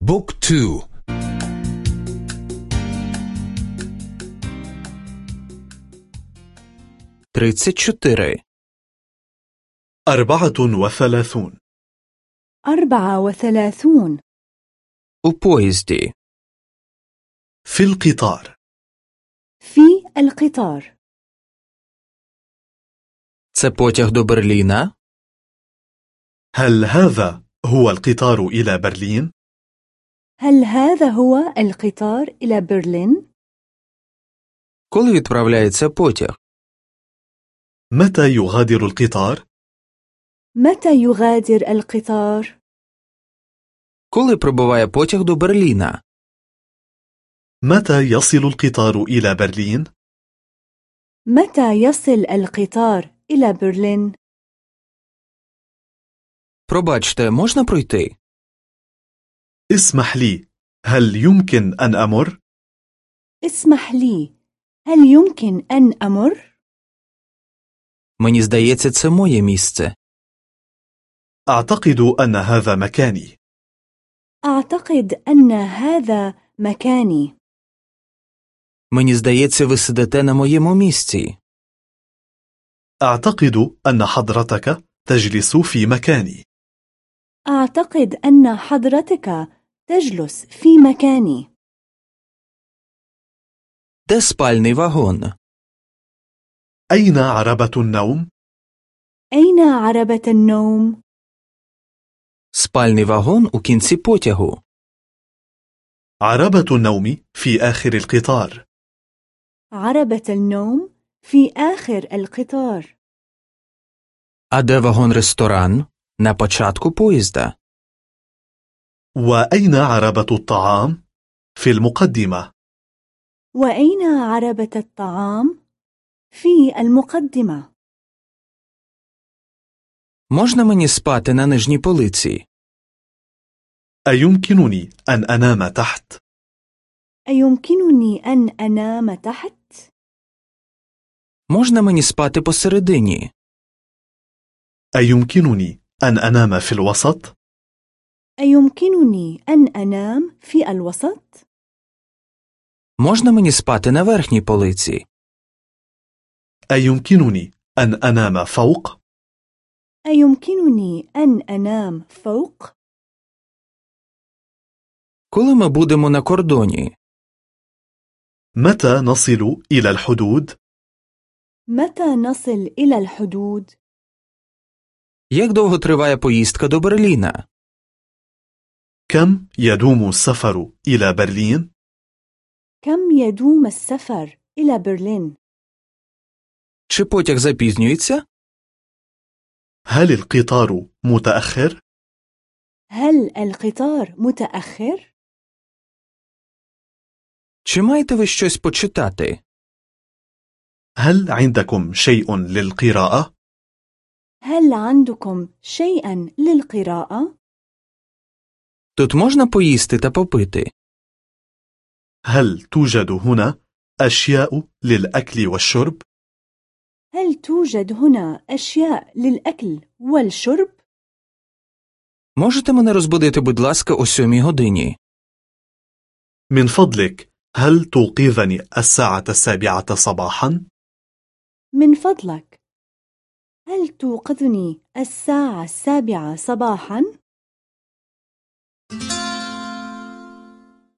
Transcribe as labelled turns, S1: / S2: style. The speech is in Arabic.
S1: بوك تو
S2: тридцять чотири,
S3: أربعة وثلاثون
S4: أربعة وثلاثون
S2: у поїзді,
S3: في القطار
S4: في القطار
S2: це потяг до Берліна,
S3: هل هذا هو القطار إلى برلين؟
S4: هل هذا هو القطار إلى برلين؟
S2: коли відправляється потяг,
S3: متى يغادر القطار؟
S4: متى يغادر القطار؟
S2: коли прибуває потяг до Берліна,
S3: متى يصل القطار إلى برلين؟
S4: متى يصل القطار إلى برلين؟
S2: пробачте, можна пройти?
S3: اسمح لي هل يمكن أن أمر؟
S4: اسمح لي هل يمكن أن أمر؟
S2: Мені здається, це моє місце.
S3: أعتقد أن هذا مكاني
S4: أعتقد أن هذا مكاني
S2: Мені здається, ви сидите на моєму місці.
S3: أعتقد أن حضرتك تجلس في مكاني
S4: أعتقد أن حضرتك تجلس في مكاني
S2: Де спальний вагон?
S3: أين عربة النوم؟
S4: أين عربة النوم؟
S2: Спальний вагон у кінці потягу.
S3: عربة النوم في آخر القطار
S4: عربة النوم في آخر القطار
S2: А де вагон-ресторан? На початку поїзда.
S3: وأين عربة الطعام؟ في المقدمة
S4: وأين عربة الطعام؟ في المقدمة
S2: Можна мені спати на нижній полиці?
S3: أيمكنني أن أنام تحت؟
S4: أيمكنني أن أنام تحت؟
S2: Можна мені спати посередині?
S3: أيمكنني أن أنام في الوسط؟
S4: أيمكنني أن أنام في الوسط؟
S2: Можна мені спати на верхній полиці?
S3: أيمكنني أن أنام فوق؟
S4: أيمكنني أن أنام فوق؟
S2: Коли ми будемо на кордоні?
S3: متى نصل إلى الحدود؟
S4: متى نصل إلى الحدود؟
S2: Як довго триває поїздка до Берліна?
S3: كم يدوم السفر إلى برلين؟
S4: كم يدوم السفر إلى برلين؟
S2: Чи потяг запізнюється?
S3: هل القطار متأخر؟
S4: هل القطار متأخر؟
S2: Чи маєте ви щось почитати?
S3: هل عندكم شيء للقراءة؟
S4: هل عندكم شيئا للقراءة؟
S2: Тут можна поїсти та попити?
S3: هل توجد هنا أشياء للأكل والشرب؟
S4: هل توجد هنا أشياء للأكل والشرب؟
S2: Можете мене розбудити, будь ласка, о сьомій годині?
S3: من فضلك هل توقظني الساعة السابعة صباحا؟
S4: من فضلك هل توقظني الساعة السابعة صباحا؟